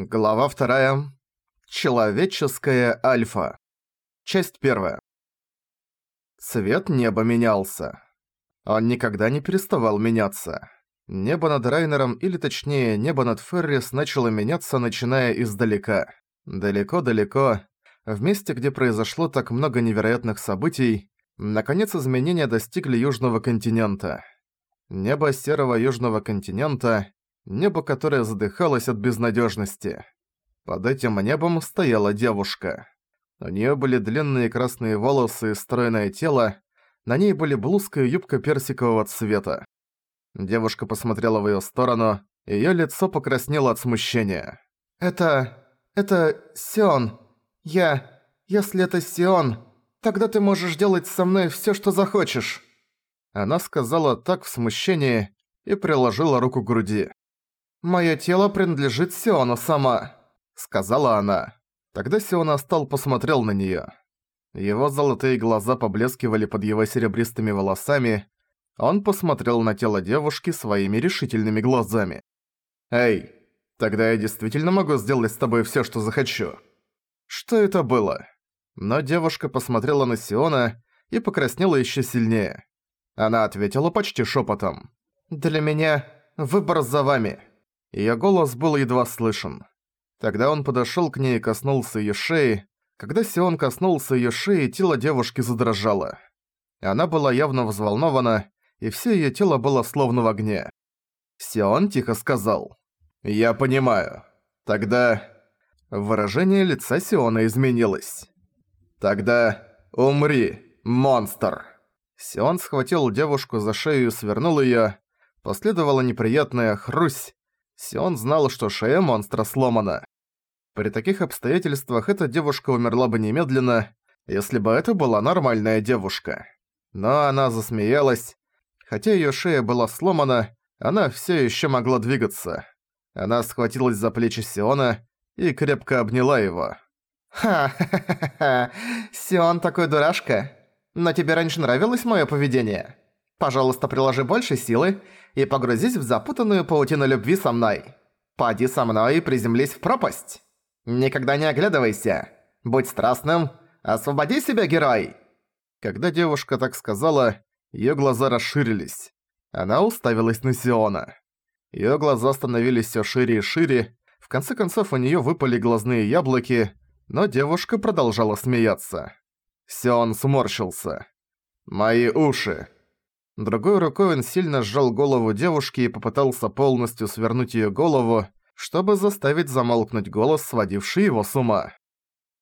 Глава вторая. Человеческая альфа. Часть первая. Цвет неба менялся. Он никогда не переставал меняться. Небо над Райнером, или точнее, небо над Феррис начало меняться, начиная издалека. Далеко-далеко, в месте, где произошло так много невероятных событий, наконец изменения достигли Южного континента. Небо серого Южного континента небо, которое задыхалось от безнадежности. Под этим небом стояла девушка. У нее были длинные красные волосы и стройное тело, на ней были блузка и юбка персикового цвета. Девушка посмотрела в ее сторону, её лицо покраснело от смущения. «Это... это Сион. Я... если это Сион, тогда ты можешь делать со мной всё, что захочешь». Она сказала так в смущении и приложила руку к груди. «Моё тело принадлежит Сиону сама», — сказала она. Тогда Сион Астал посмотрел на неё. Его золотые глаза поблескивали под его серебристыми волосами. Он посмотрел на тело девушки своими решительными глазами. «Эй, тогда я действительно могу сделать с тобой всё, что захочу». Что это было? Но девушка посмотрела на Сиона и покраснела ещё сильнее. Она ответила почти шёпотом. «Для меня выбор за вами». Её голос был едва слышен. Тогда он подошёл к ней и коснулся её шеи. Когда Сион коснулся её шеи, тело девушки задрожало. Она была явно взволнована, и всё её тело было словно в огне. Сион тихо сказал. «Я понимаю. Тогда...» Выражение лица Сиона изменилось. «Тогда умри, монстр!» Сион схватил девушку за шею и свернул её. Последовала неприятная хрусь, Сион знал, что шея монстра сломана. При таких обстоятельствах эта девушка умерла бы немедленно, если бы это была нормальная девушка. Но она засмеялась. Хотя её шея была сломана, она всё ещё могла двигаться. Она схватилась за плечи Сиона и крепко обняла его. «Ха-ха-ха-ха! Сион такой дурашка! Но тебе раньше нравилось моё поведение?» Пожалуйста, приложи больше силы и погрузись в запутанную паутину любви со мной. Пади со мной и приземлись в пропасть. Никогда не оглядывайся. Будь страстным. Освободи себя, герой!» Когда девушка так сказала, её глаза расширились. Она уставилась на Сиона. Её глаза становились всё шире и шире. В конце концов у неё выпали глазные яблоки, но девушка продолжала смеяться. Сион сморщился. «Мои уши!» Другой рукой он сильно сжал голову девушки и попытался полностью свернуть её голову, чтобы заставить замолкнуть голос, сводивший его с ума.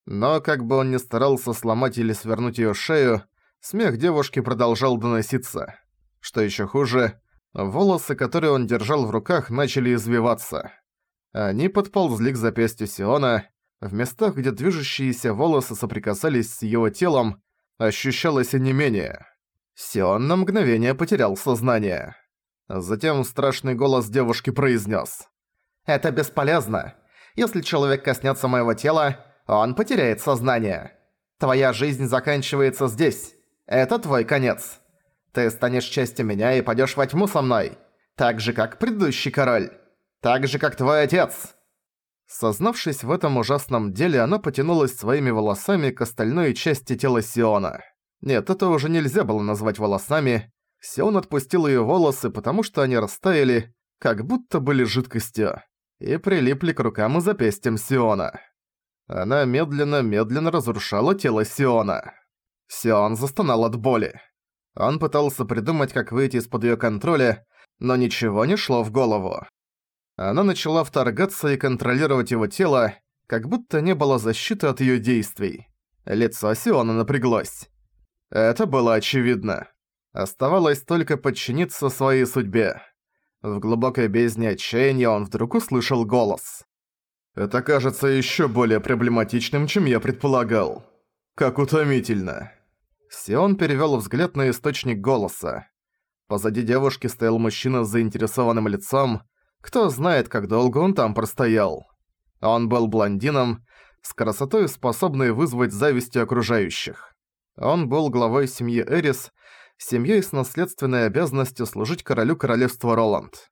Но как бы он ни старался сломать или свернуть её шею, смех девушки продолжал доноситься. Что ещё хуже, волосы, которые он держал в руках, начали извиваться. Они подползли к запястью Сиона. В местах, где движущиеся волосы соприкасались с его телом, ощущалось онемение. Сион на мгновение потерял сознание. Затем страшный голос девушки произнес: «Это бесполезно. Если человек коснется моего тела, он потеряет сознание. Твоя жизнь заканчивается здесь. Это твой конец. Ты станешь частью меня и пойдешь во тьму со мной. Так же, как предыдущий король. Так же, как твой отец». Сознавшись в этом ужасном деле, она потянулась своими волосами к остальной части тела Сиона. Нет, это уже нельзя было назвать волосами. Сион отпустил её волосы, потому что они растаяли, как будто были жидкостью, и прилипли к рукам и запястьям Сиона. Она медленно-медленно разрушала тело Сиона. Сион застонал от боли. Он пытался придумать, как выйти из-под её контроля, но ничего не шло в голову. Она начала вторгаться и контролировать его тело, как будто не было защиты от её действий. Лицо Сиона напряглось. Это было очевидно. Оставалось только подчиниться своей судьбе. В глубокой бездне отчаяния он вдруг услышал голос. «Это кажется еще более проблематичным, чем я предполагал. Как утомительно». Сион перевёл взгляд на источник голоса. Позади девушки стоял мужчина с заинтересованным лицом. Кто знает, как долго он там простоял. Он был блондином, с красотой, способной вызвать зависть окружающих. Он был главой семьи Эрис, семьей с наследственной обязанностью служить королю королевства Роланд.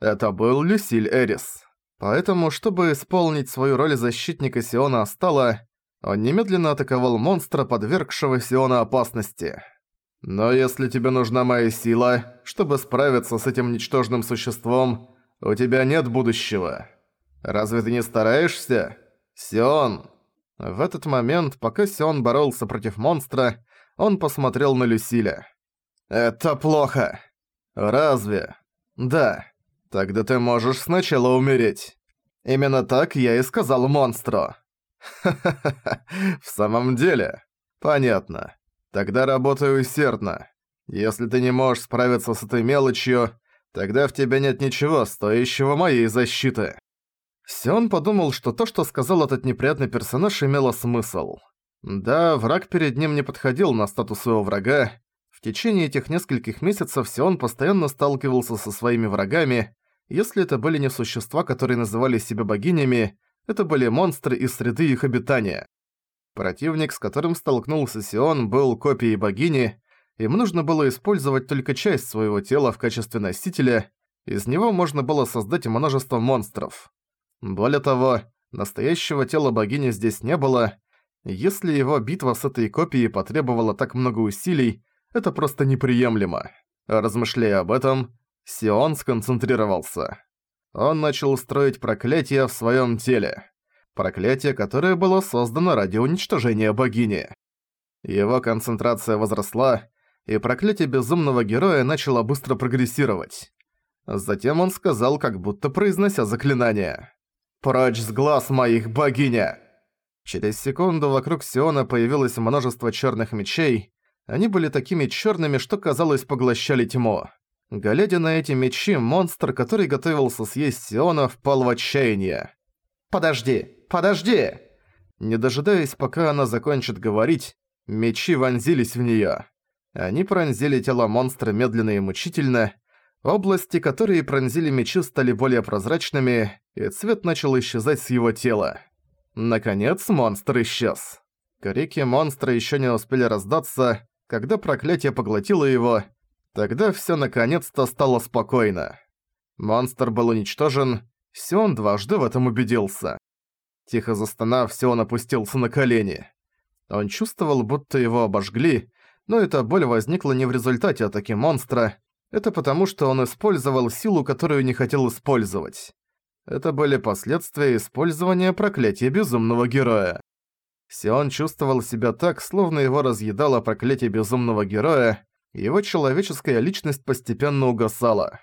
Это был Люсиль Эрис. Поэтому, чтобы исполнить свою роль защитника Сиона Астала, он немедленно атаковал монстра, подвергшего Сиона опасности. «Но если тебе нужна моя сила, чтобы справиться с этим ничтожным существом, у тебя нет будущего. Разве ты не стараешься? Сион!» В этот момент, пока Сион боролся против монстра, он посмотрел на Люсиля. «Это плохо!» «Разве?» «Да. Тогда ты можешь сначала умереть. Именно так я и сказал монстру». «Ха-ха-ха, в самом деле? Понятно. Тогда работай усердно. Если ты не можешь справиться с этой мелочью, тогда в тебе нет ничего, стоящего моей защиты». Сион подумал, что то, что сказал этот неприятный персонаж, имело смысл. Да, враг перед ним не подходил на статус своего врага. В течение этих нескольких месяцев Сион постоянно сталкивался со своими врагами. Если это были не существа, которые называли себя богинями, это были монстры из среды их обитания. Противник, с которым столкнулся Сион, был копией богини, им нужно было использовать только часть своего тела в качестве носителя, из него можно было создать множество монстров. Более того, настоящего тела богини здесь не было. Если его битва с этой копией потребовала так много усилий, это просто неприемлемо. Размышляя об этом, Сион сконцентрировался. Он начал строить проклятие в своем теле. Проклятие, которое было создано ради уничтожения богини. Его концентрация возросла, и проклятие безумного героя начало быстро прогрессировать. Затем он сказал, как будто произнося заклинание. «Прочь с глаз моих, богиня!» Через секунду вокруг Сиона появилось множество черных мечей. Они были такими черными, что, казалось, поглощали тьму. Глядя на эти мечи, монстр, который готовился съесть Сиона, впал в отчаяние. «Подожди! Подожди!» Не дожидаясь, пока она закончит говорить, мечи вонзились в неё. Они пронзили тело монстра медленно и мучительно, Области, которые пронзили мечи, стали более прозрачными, и цвет начал исчезать с его тела. Наконец, монстр исчез. Крики монстра еще не успели раздаться, когда проклятие поглотило его, тогда все наконец-то стало спокойно. Монстр был уничтожен, Сион дважды в этом убедился. Тихо застонав, Сион опустился на колени. Он чувствовал, будто его обожгли, но эта боль возникла не в результате атаки монстра, это потому, что он использовал силу, которую не хотел использовать. Это были последствия использования проклятия безумного героя. Сион чувствовал себя так, словно его разъедало проклятие безумного героя, его человеческая личность постепенно угасала.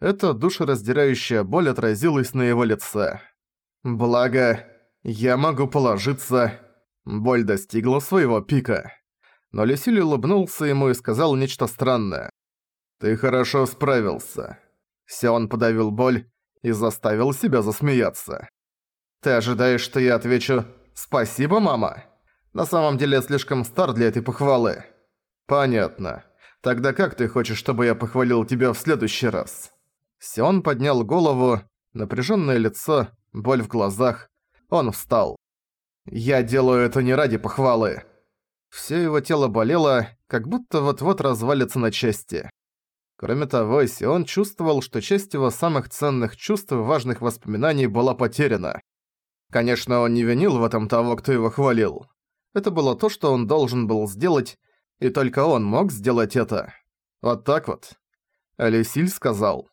Эта душераздирающая боль отразилась на его лице. Благо, я могу положиться... Боль достигла своего пика. Но Люсиль улыбнулся ему и сказал нечто странное. «Ты хорошо справился». Сион подавил боль и заставил себя засмеяться. «Ты ожидаешь, что я отвечу «Спасибо, мама»?» На самом деле я слишком стар для этой похвалы. Понятно. Тогда как ты хочешь, чтобы я похвалил тебя в следующий раз? Сион поднял голову, напряженное лицо, боль в глазах. Он встал. Я делаю это не ради похвалы. Все его тело болело, как будто вот-вот развалится на части. Кроме того, Сион чувствовал, что часть его самых ценных чувств и важных воспоминаний была потеряна. Конечно, он не винил в этом того, кто его хвалил. Это было то, что он должен был сделать, и только он мог сделать это. Вот так вот. Алисиль сказал.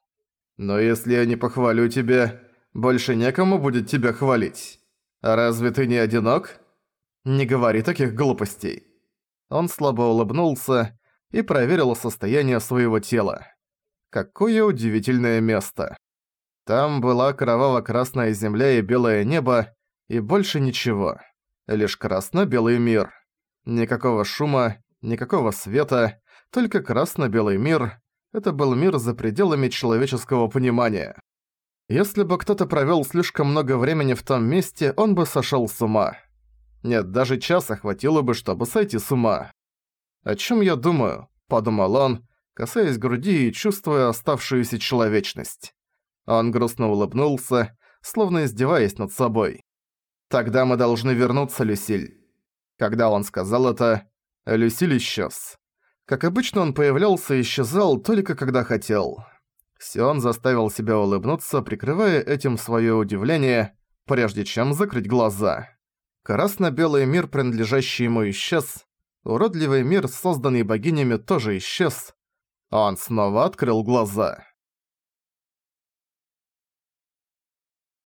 «Но если я не похвалю тебя, больше некому будет тебя хвалить. Разве ты не одинок? Не говори таких глупостей». Он слабо улыбнулся, и проверил состояние своего тела. Какое удивительное место. Там была кроваво-красная земля и белое небо, и больше ничего. Лишь красно-белый мир. Никакого шума, никакого света, только красно-белый мир. Это был мир за пределами человеческого понимания. Если бы кто-то провёл слишком много времени в том месте, он бы сошёл с ума. Нет, даже часа хватило бы, чтобы сойти с ума. «О чем я думаю?» – подумал он, касаясь груди и чувствуя оставшуюся человечность. Он грустно улыбнулся, словно издеваясь над собой. «Тогда мы должны вернуться, Люсиль». Когда он сказал это, Люсиль исчез. Как обычно, он появлялся и исчезал только когда хотел. Сион заставил себя улыбнуться, прикрывая этим своё удивление, прежде чем закрыть глаза. Красно-белый мир, принадлежащий ему, исчез. Уродливый мир, созданный богинями, тоже исчез. Он снова открыл глаза.